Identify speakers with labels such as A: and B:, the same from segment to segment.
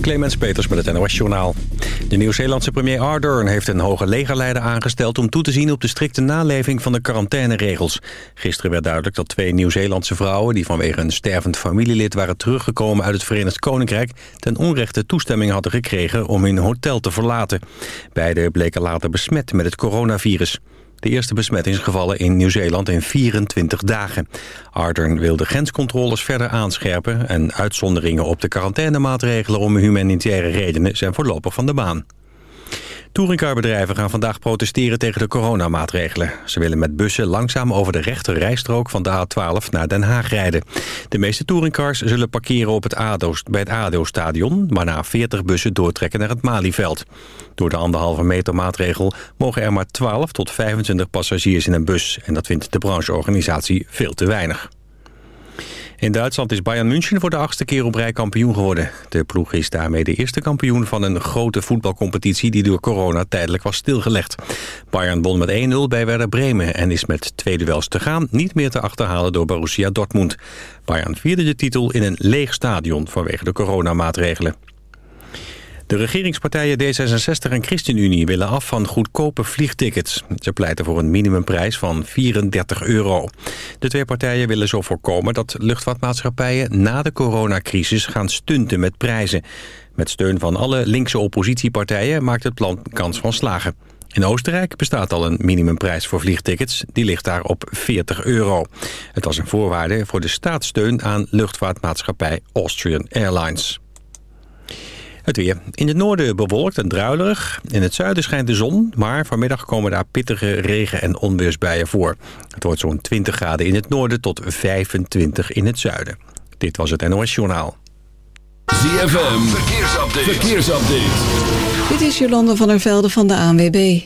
A: Clemens Peters met het NOS Journaal. De Nieuw-Zeelandse premier Ardern heeft een hoge legerleider aangesteld... om toe te zien op de strikte naleving van de quarantaineregels. Gisteren werd duidelijk dat twee Nieuw-Zeelandse vrouwen... die vanwege een stervend familielid waren teruggekomen uit het Verenigd Koninkrijk... ten onrechte toestemming hadden gekregen om hun hotel te verlaten. Beiden bleken later besmet met het coronavirus. De eerste besmettingsgevallen in Nieuw-Zeeland in 24 dagen. Ardern wil de grenscontroles verder aanscherpen... en uitzonderingen op de quarantainemaatregelen om humanitaire redenen zijn voorlopig van de baan. Touringcarbedrijven gaan vandaag protesteren tegen de coronamaatregelen. Ze willen met bussen langzaam over de rechte rijstrook van de A12 naar Den Haag rijden. De meeste touringcars zullen parkeren op het ADO, bij het ADO-stadion... waarna 40 bussen doortrekken naar het Malieveld. Door de anderhalve meter maatregel mogen er maar 12 tot 25 passagiers in een bus. En dat vindt de brancheorganisatie veel te weinig. In Duitsland is Bayern München voor de achtste keer op rij kampioen geworden. De ploeg is daarmee de eerste kampioen van een grote voetbalcompetitie... die door corona tijdelijk was stilgelegd. Bayern won met 1-0 bij Werder Bremen... en is met twee duels te gaan niet meer te achterhalen door Borussia Dortmund. Bayern vierde de titel in een leeg stadion vanwege de coronamaatregelen. De regeringspartijen D66 en ChristenUnie willen af van goedkope vliegtickets. Ze pleiten voor een minimumprijs van 34 euro. De twee partijen willen zo voorkomen dat luchtvaartmaatschappijen na de coronacrisis gaan stunten met prijzen. Met steun van alle linkse oppositiepartijen maakt het plan kans van slagen. In Oostenrijk bestaat al een minimumprijs voor vliegtickets. Die ligt daar op 40 euro. Het was een voorwaarde voor de staatssteun aan luchtvaartmaatschappij Austrian Airlines. Het weer. In het noorden bewolkt en druilerig. In het zuiden schijnt de zon, maar vanmiddag komen daar pittige regen- en onweersbuien voor. Het wordt zo'n 20 graden in het noorden tot 25 in het zuiden. Dit was het NOS Journaal.
B: ZFM, verkeersupdate. verkeersupdate.
C: Dit is Jolande van der Velde van de ANWB.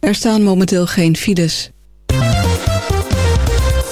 C: Er staan momenteel geen files.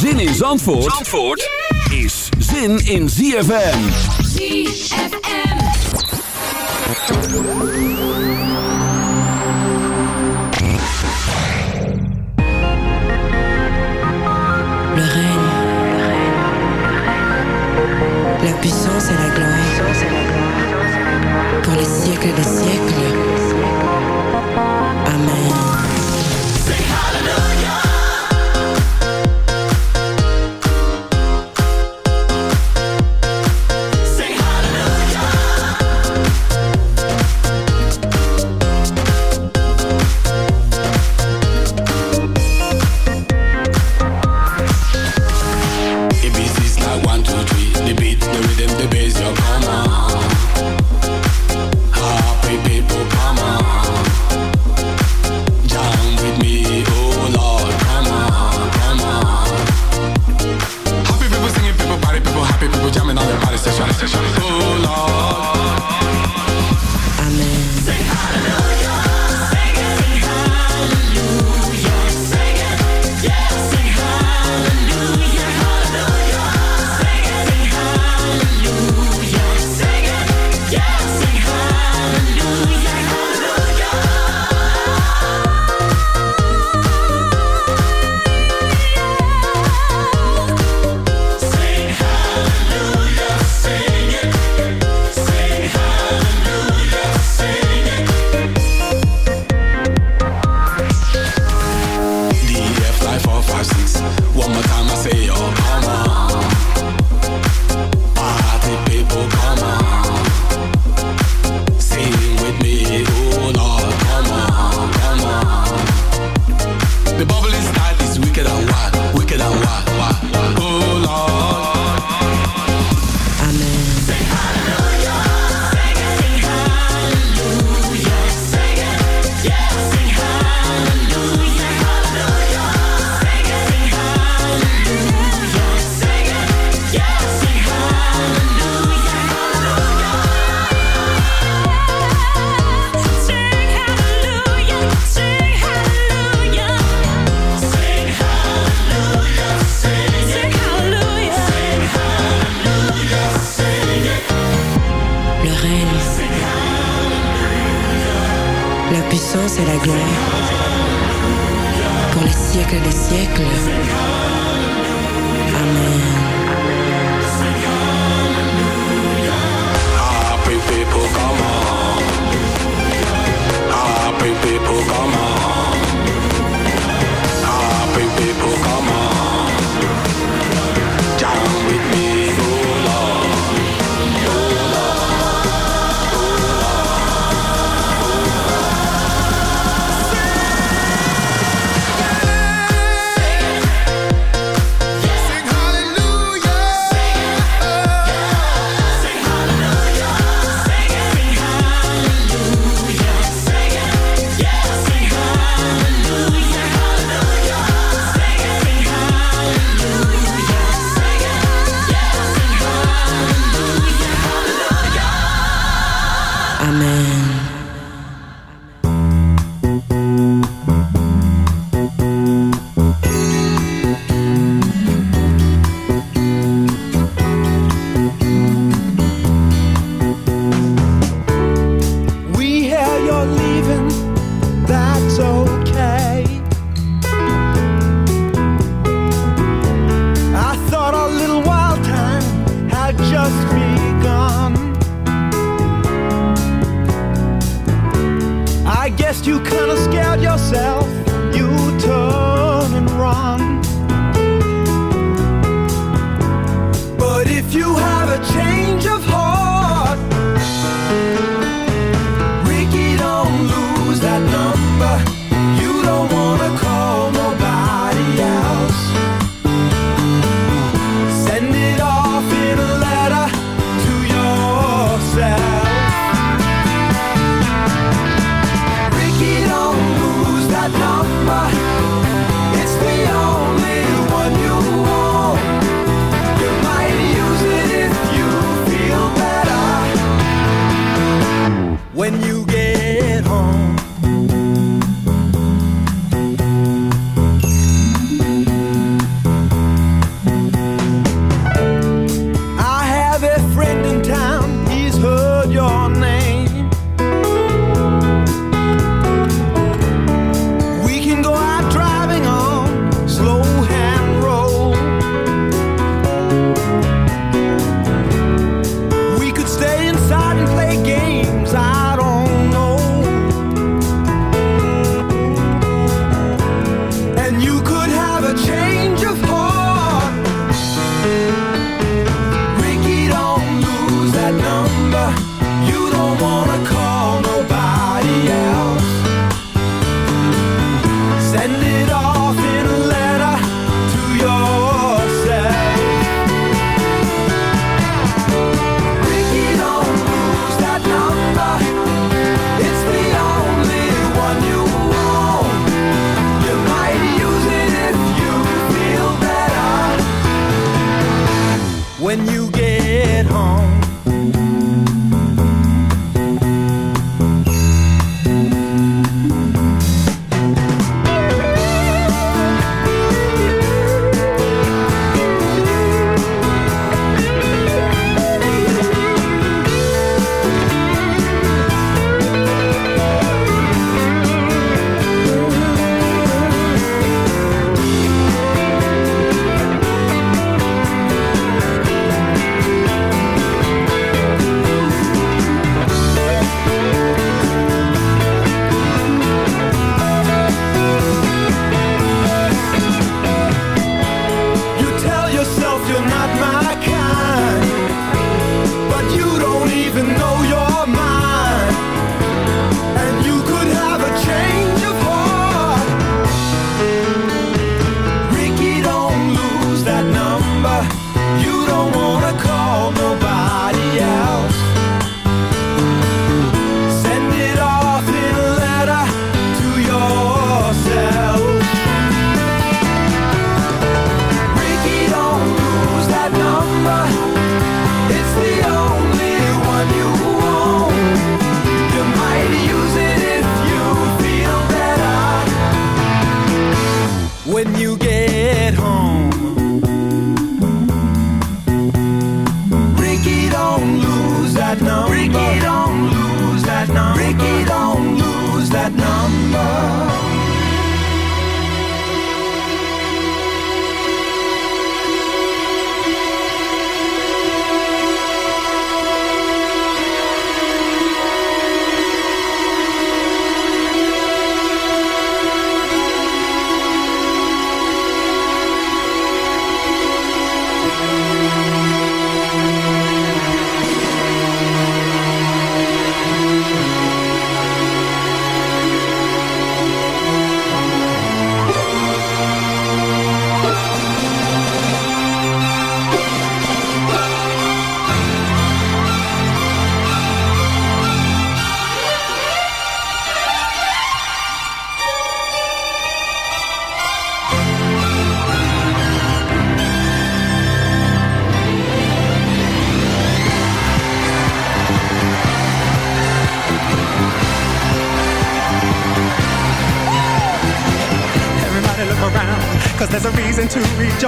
B: Zin in Zandvoort, Zandvoort is zin in ZFM.
D: ZFM.
E: Le règne, la puissance et la gloire pour les siècles des siècles.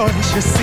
F: choice, you
G: see.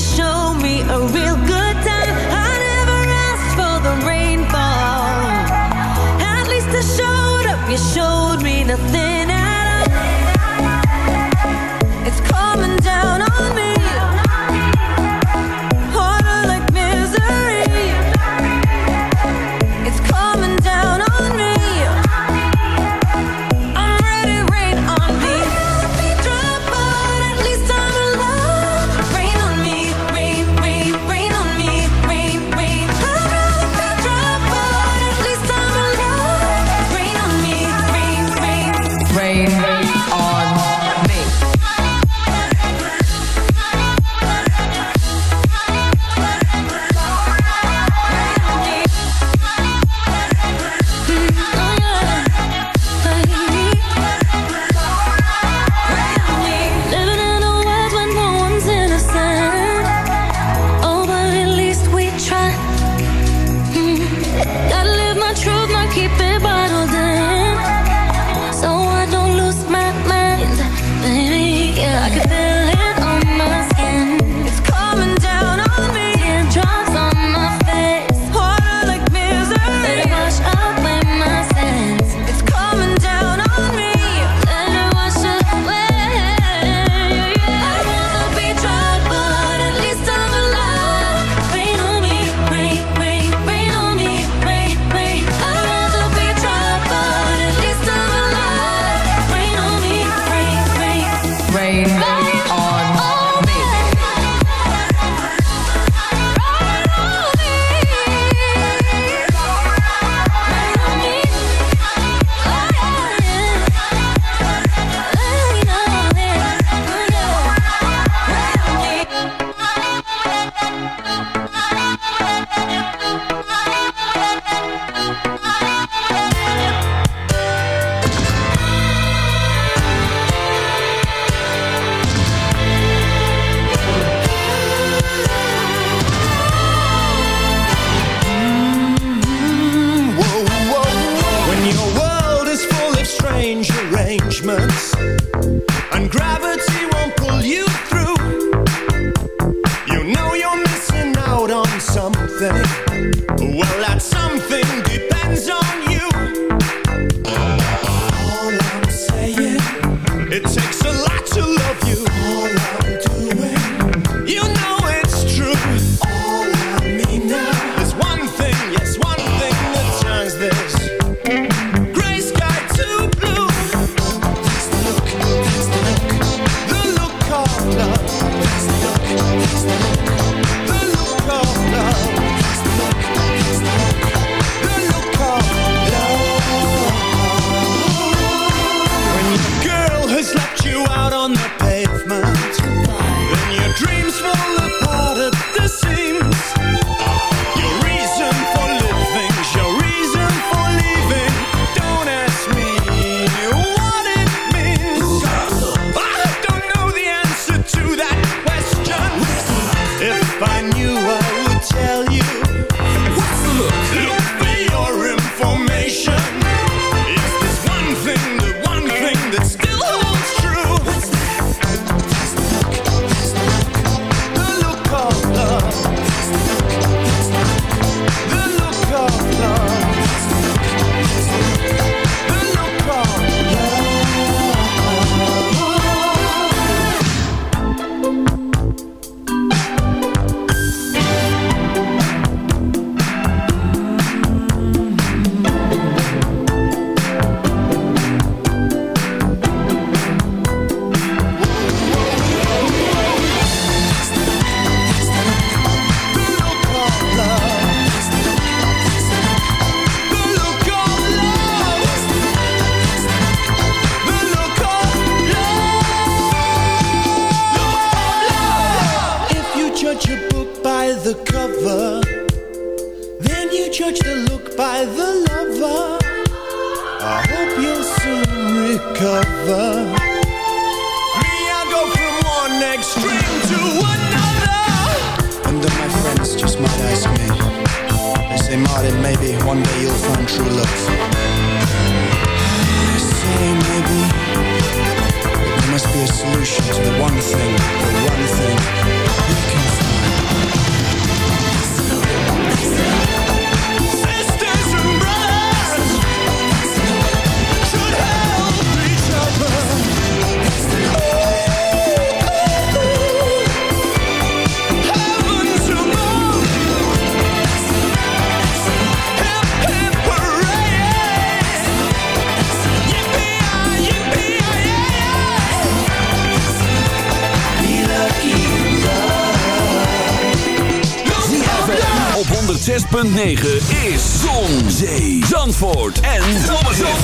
H: show me a real good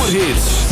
G: zomerhits.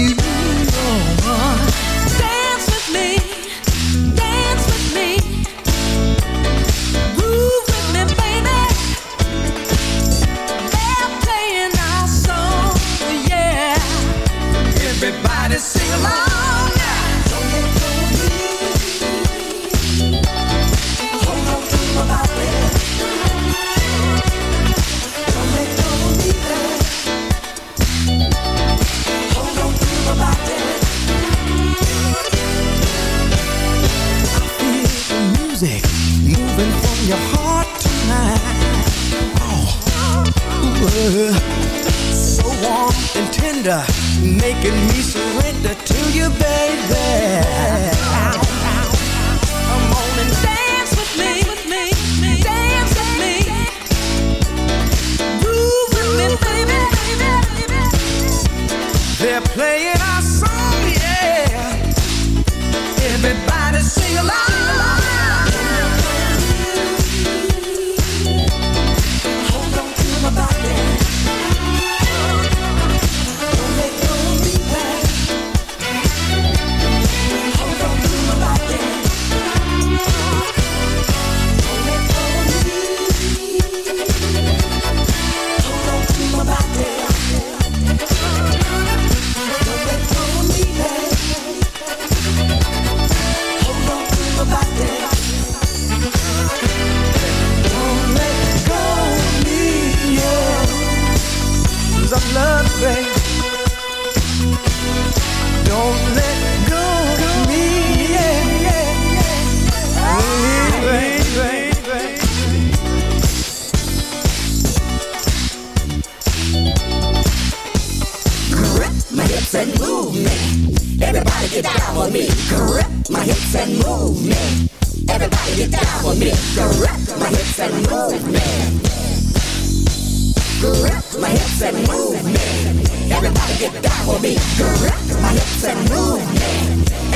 H: you me,
I: direct my
J: hips and move me.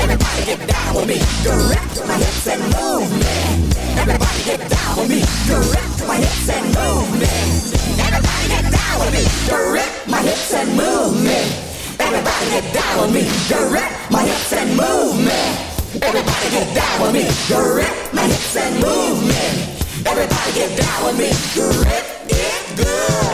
J: Everybody get down with me, direct my hips and move me. Everybody get down with me, direct my hips and move me. Everybody get down with me, direct my hips and move me. Everybody get down with me, direct my hips and movement. Everybody get down with me, direct my hips and movement. Everybody get down with me, direct it good.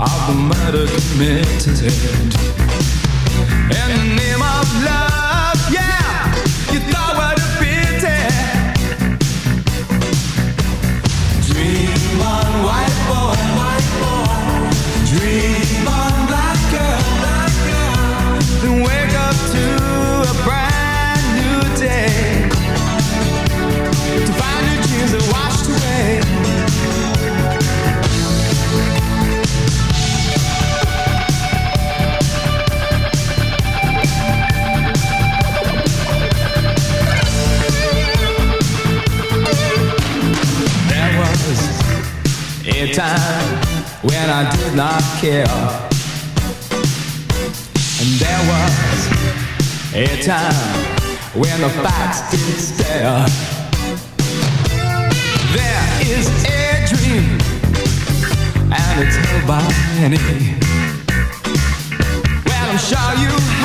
H: of
K: the murder committed in the name of love? Care. And there was a time when the facts didn't stare. There is a dream, and it's held by many. Well, I'm sure you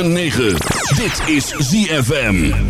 D: 106.9. Dit is ZFM.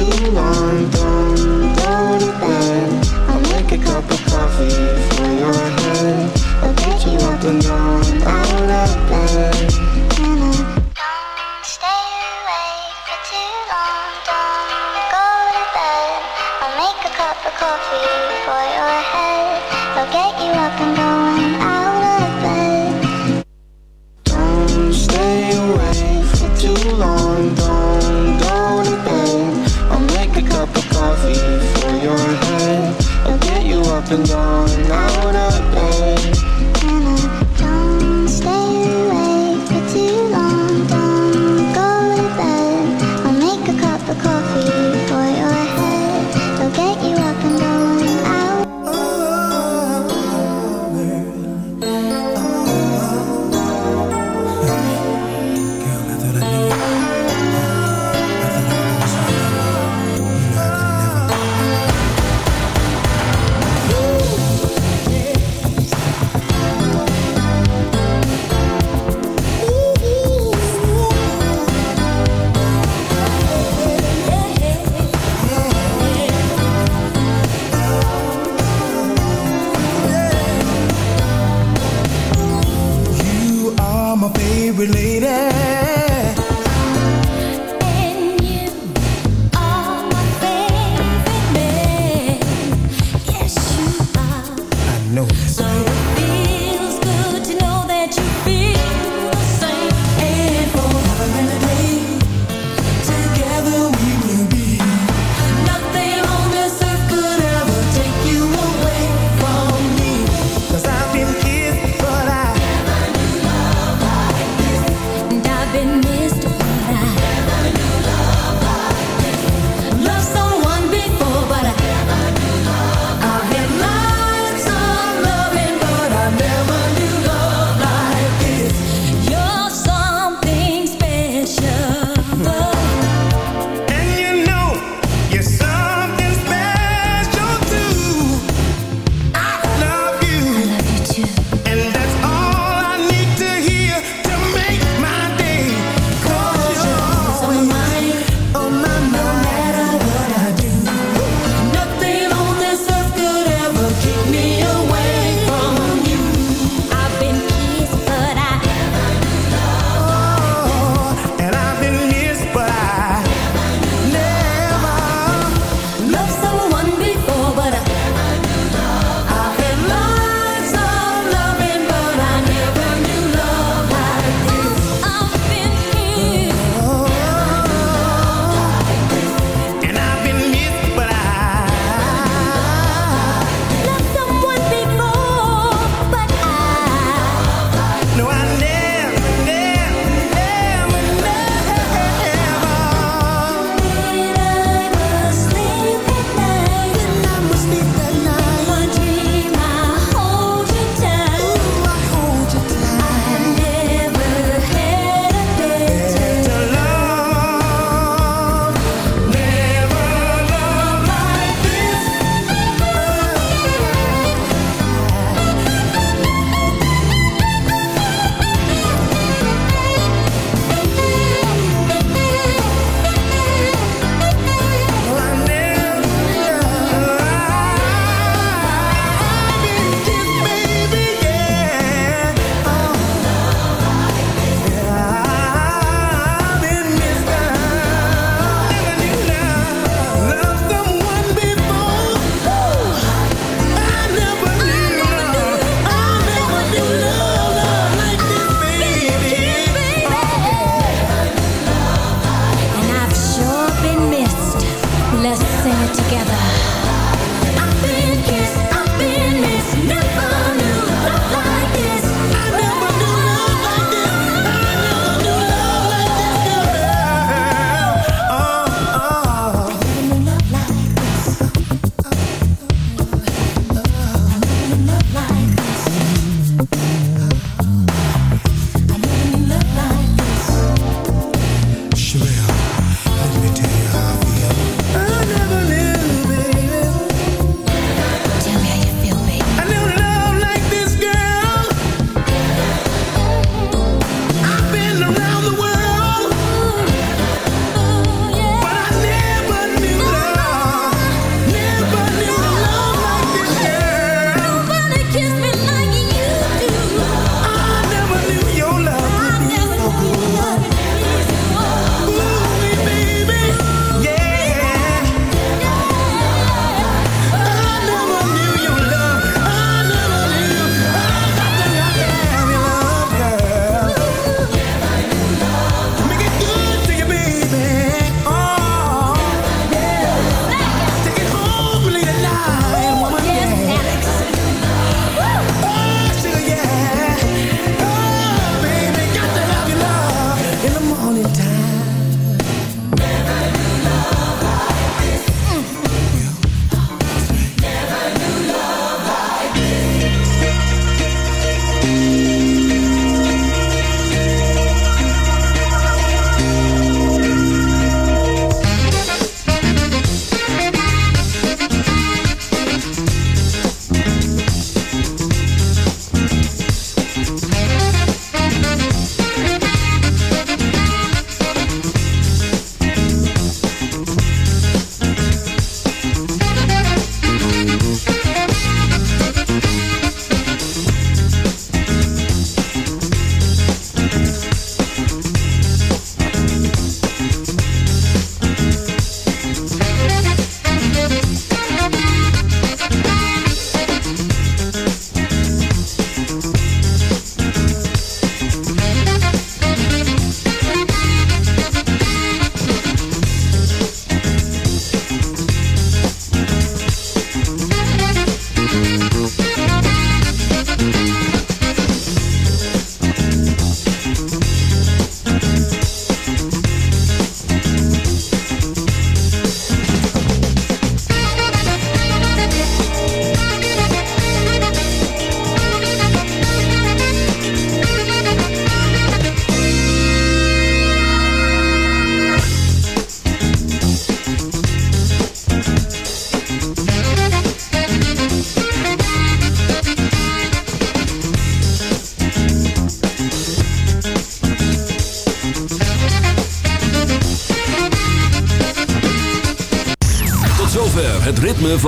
L: Too long, don't go to bed. I'll make a cup of coffee for your head. I'll get you up and down out of bed.
M: Go coffee for your head. I'll get you up and going
B: nothing